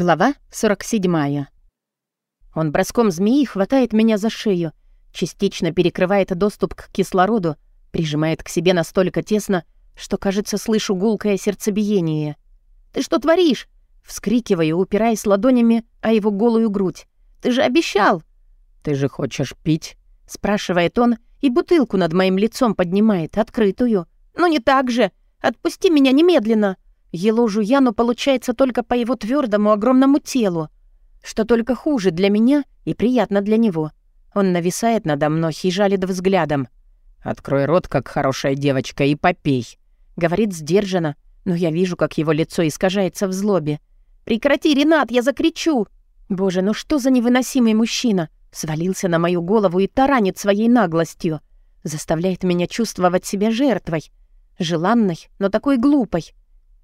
Глава 47. Он броском змеи хватает меня за шею, частично перекрывает доступ к кислороду, прижимает к себе настолько тесно, что, кажется, слышу гулкое сердцебиение. «Ты что творишь?» — вскрикиваю, упираясь ладонями о его голую грудь. «Ты же обещал!» «Ты же хочешь пить?» — спрашивает он, и бутылку над моим лицом поднимает, открытую. «Ну не так же! Отпусти меня немедленно!» Еложу я, но получается только по его твердому огромному телу, что только хуже для меня и приятно для него. Он нависает надо мной и жалит взглядом. «Открой рот, как хорошая девочка, и попей», — говорит сдержанно, но я вижу, как его лицо искажается в злобе. «Прекрати, Ренат, я закричу!» Боже, ну что за невыносимый мужчина! Свалился на мою голову и таранит своей наглостью. Заставляет меня чувствовать себя жертвой. Желанной, но такой глупой.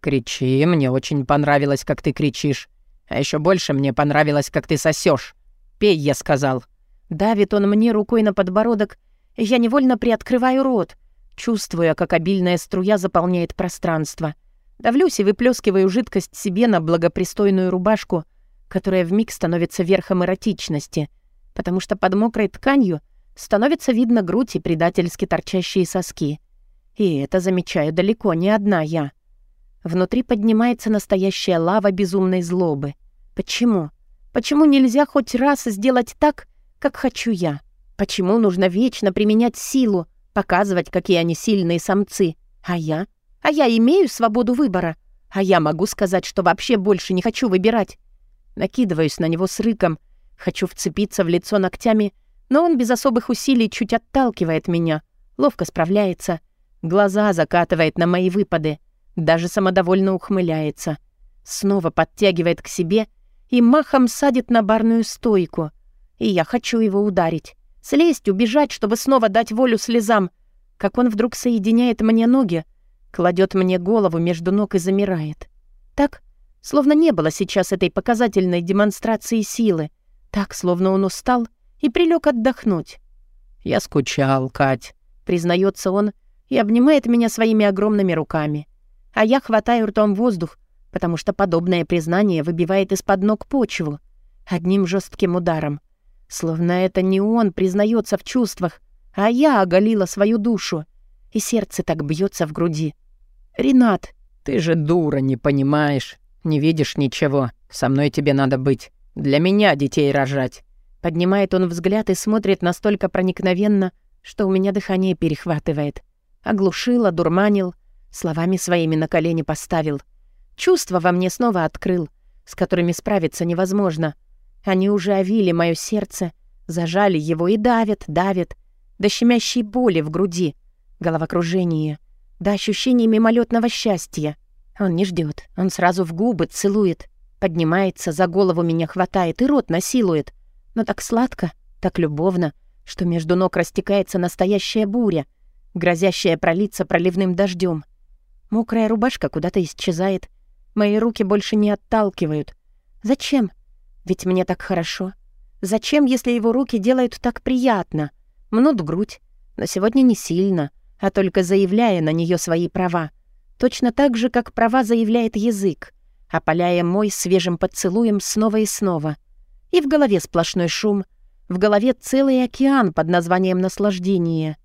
«Кричи, мне очень понравилось, как ты кричишь. А еще больше мне понравилось, как ты сосешь. Пей, я сказал». Давит он мне рукой на подбородок, я невольно приоткрываю рот, чувствуя, как обильная струя заполняет пространство. Давлюсь и выплескиваю жидкость себе на благопристойную рубашку, которая вмиг становится верхом эротичности, потому что под мокрой тканью становится видно грудь и предательски торчащие соски. И это замечаю далеко не одна я. Внутри поднимается настоящая лава безумной злобы. Почему? Почему нельзя хоть раз сделать так, как хочу я? Почему нужно вечно применять силу, показывать, какие они сильные самцы? А я? А я имею свободу выбора. А я могу сказать, что вообще больше не хочу выбирать. Накидываюсь на него с рыком. Хочу вцепиться в лицо ногтями, но он без особых усилий чуть отталкивает меня. Ловко справляется. Глаза закатывает на мои выпады. Даже самодовольно ухмыляется. Снова подтягивает к себе и махом садит на барную стойку. И я хочу его ударить. Слезть, убежать, чтобы снова дать волю слезам. Как он вдруг соединяет мне ноги, кладет мне голову между ног и замирает. Так, словно не было сейчас этой показательной демонстрации силы. Так, словно он устал и прилег отдохнуть. «Я скучал, Кать», — признается он и обнимает меня своими огромными руками а я хватаю ртом воздух, потому что подобное признание выбивает из-под ног почву. Одним жестким ударом. Словно это не он признается в чувствах, а я оголила свою душу. И сердце так бьется в груди. «Ренат!» «Ты же дура, не понимаешь. Не видишь ничего. Со мной тебе надо быть. Для меня детей рожать». Поднимает он взгляд и смотрит настолько проникновенно, что у меня дыхание перехватывает. Оглушил, одурманил — Словами своими на колени поставил. Чувства во мне снова открыл, с которыми справиться невозможно. Они уже овили мое сердце, зажали его и давят, давят, до щемящей боли в груди, головокружение, до ощущения мимолетного счастья. Он не ждет, он сразу в губы целует, поднимается, за голову меня хватает и рот насилует. Но так сладко, так любовно, что между ног растекается настоящая буря, грозящая пролиться проливным дождем. Мокрая рубашка куда-то исчезает. Мои руки больше не отталкивают. Зачем? Ведь мне так хорошо. Зачем, если его руки делают так приятно? Мнут грудь, но сегодня не сильно, а только заявляя на нее свои права. Точно так же, как права заявляет язык, опаляя мой свежим поцелуем снова и снова. И в голове сплошной шум, в голове целый океан под названием «наслаждение».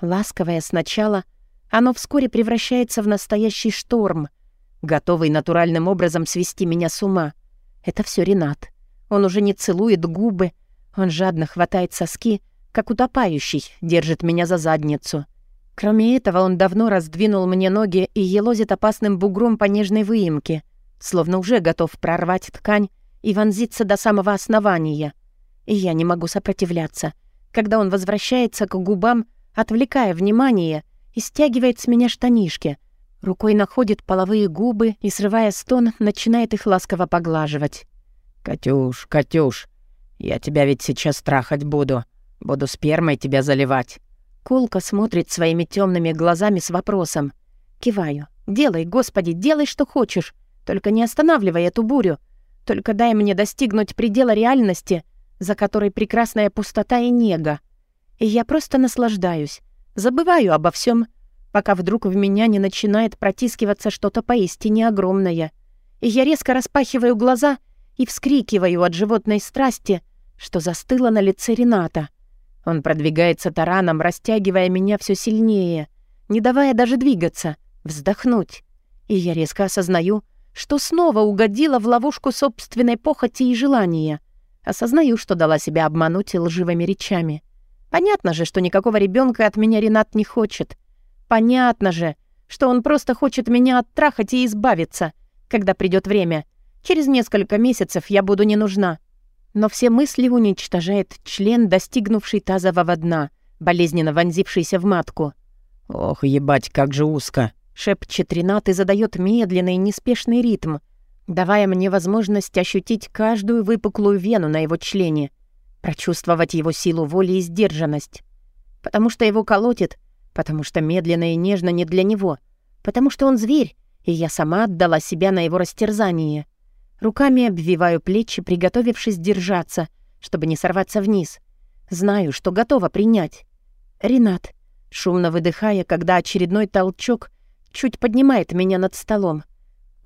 Ласковое сначала — оно вскоре превращается в настоящий шторм, готовый натуральным образом свести меня с ума. Это все Ренат. Он уже не целует губы, он жадно хватает соски, как утопающий, держит меня за задницу. Кроме этого, он давно раздвинул мне ноги и елозит опасным бугром по нежной выемке, словно уже готов прорвать ткань и вонзиться до самого основания. И я не могу сопротивляться, когда он возвращается к губам, отвлекая внимание — и стягивает с меня штанишки. Рукой находит половые губы и, срывая стон, начинает их ласково поглаживать. «Катюш, Катюш, я тебя ведь сейчас трахать буду. Буду спермой тебя заливать». Колка смотрит своими темными глазами с вопросом. Киваю. «Делай, Господи, делай, что хочешь. Только не останавливай эту бурю. Только дай мне достигнуть предела реальности, за которой прекрасная пустота и нега. И я просто наслаждаюсь, Забываю обо всем, пока вдруг в меня не начинает протискиваться что-то поистине огромное. И я резко распахиваю глаза и вскрикиваю от животной страсти, что застыла на лице Рената. Он продвигается тараном, растягивая меня все сильнее, не давая даже двигаться, вздохнуть. И я резко осознаю, что снова угодила в ловушку собственной похоти и желания. Осознаю, что дала себя обмануть лживыми речами. Понятно же, что никакого ребенка от меня Ренат не хочет. Понятно же, что он просто хочет меня оттрахать и избавиться, когда придет время. Через несколько месяцев я буду не нужна. Но все мысли уничтожает член, достигнувший тазового дна, болезненно вонзившийся в матку. «Ох, ебать, как же узко!» — шепчет Ренат и задает медленный, неспешный ритм, давая мне возможность ощутить каждую выпуклую вену на его члене — прочувствовать его силу воли и сдержанность. Потому что его колотит, потому что медленно и нежно не для него, потому что он зверь, и я сама отдала себя на его растерзание. Руками обвиваю плечи, приготовившись держаться, чтобы не сорваться вниз. Знаю, что готова принять. Ренат, шумно выдыхая, когда очередной толчок чуть поднимает меня над столом.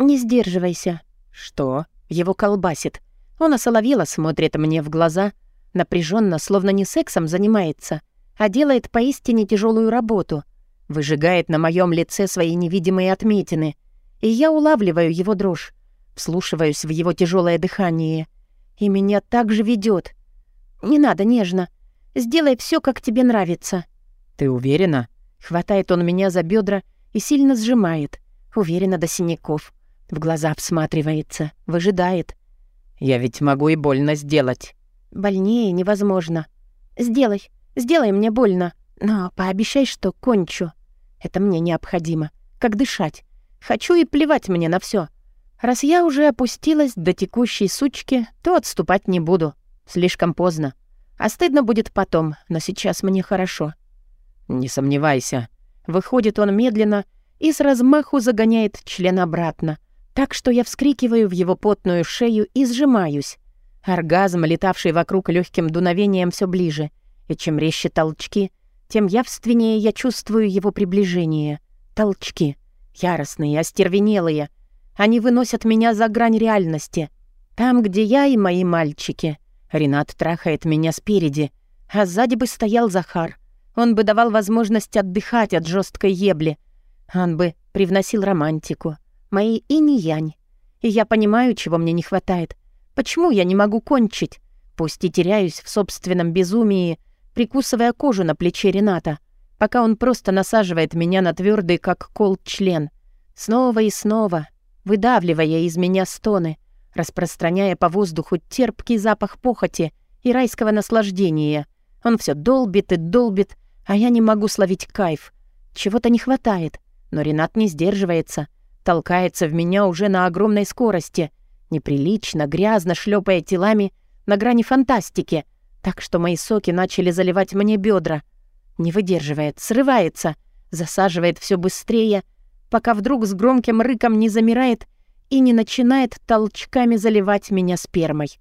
«Не сдерживайся». «Что?» Его колбасит. Он осоловело смотрит мне в глаза — Напряженно, словно не сексом занимается, а делает поистине тяжелую работу. Выжигает на моем лице свои невидимые отметины. И я улавливаю его дрожь, вслушиваюсь в его тяжелое дыхание. И меня так же ведет. «Не надо нежно. Сделай все, как тебе нравится». «Ты уверена?» Хватает он меня за бедра и сильно сжимает. Уверенно до синяков. В глаза всматривается, выжидает. «Я ведь могу и больно сделать». Больнее невозможно. Сделай, сделай мне больно, но пообещай, что кончу. Это мне необходимо. Как дышать. Хочу и плевать мне на все. Раз я уже опустилась до текущей сучки, то отступать не буду. Слишком поздно. А стыдно будет потом, но сейчас мне хорошо. Не сомневайся. Выходит он медленно и с размаху загоняет член обратно, так что я вскрикиваю в его потную шею и сжимаюсь. Оргазм, летавший вокруг легким дуновением, все ближе, и чем резче толчки, тем явственнее я чувствую его приближение. Толчки. Яростные, остервенелые. Они выносят меня за грань реальности. Там, где я и мои мальчики. Ренат трахает меня спереди, а сзади бы стоял Захар. Он бы давал возможность отдыхать от жесткой ебли. Он бы привносил романтику. Мои инь-янь. И я понимаю, чего мне не хватает — Почему я не могу кончить? Пусть и теряюсь в собственном безумии, прикусывая кожу на плече Рената, пока он просто насаживает меня на твердый, как кол, член. Снова и снова, выдавливая из меня стоны, распространяя по воздуху терпкий запах похоти и райского наслаждения. Он все долбит и долбит, а я не могу словить кайф. Чего-то не хватает, но Ренат не сдерживается, толкается в меня уже на огромной скорости — Неприлично, грязно шлепая телами на грани фантастики, так что мои соки начали заливать мне бедра. Не выдерживает, срывается, засаживает все быстрее, пока вдруг с громким рыком не замирает и не начинает толчками заливать меня спермой.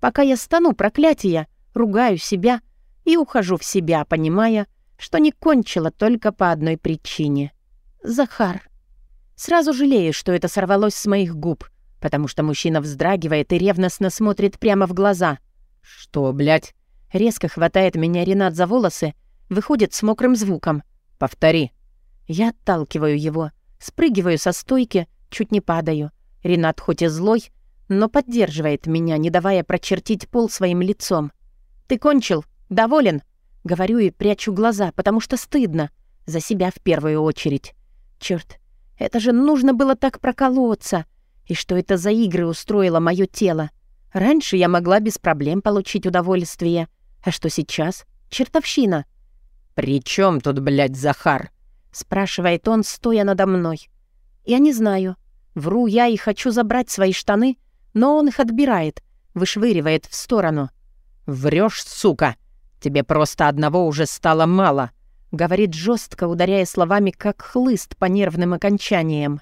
Пока я стану проклятия, ругаю себя и ухожу в себя, понимая, что не кончила только по одной причине. Захар. Сразу жалею, что это сорвалось с моих губ потому что мужчина вздрагивает и ревностно смотрит прямо в глаза. «Что, блядь?» Резко хватает меня Ренат за волосы, выходит с мокрым звуком. «Повтори». Я отталкиваю его, спрыгиваю со стойки, чуть не падаю. Ренат хоть и злой, но поддерживает меня, не давая прочертить пол своим лицом. «Ты кончил? Доволен?» Говорю и прячу глаза, потому что стыдно. За себя в первую очередь. Черт, это же нужно было так проколоться. И что это за игры устроило мое тело? Раньше я могла без проблем получить удовольствие. А что сейчас? Чертовщина. «При чем тут, блядь, Захар?» Спрашивает он, стоя надо мной. Я не знаю. Вру я и хочу забрать свои штаны, но он их отбирает, вышвыривает в сторону. Врешь, сука! Тебе просто одного уже стало мало!» Говорит жестко, ударяя словами, как хлыст по нервным окончаниям.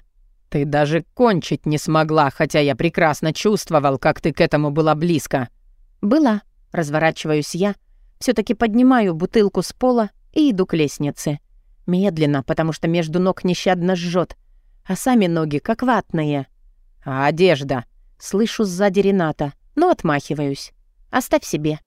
«Ты даже кончить не смогла, хотя я прекрасно чувствовал, как ты к этому была близко». «Была», — разворачиваюсь я, все таки поднимаю бутылку с пола и иду к лестнице. Медленно, потому что между ног нещадно жжет, а сами ноги как ватные. «А одежда?» — Слышу сзади Рената, но отмахиваюсь. Оставь себе.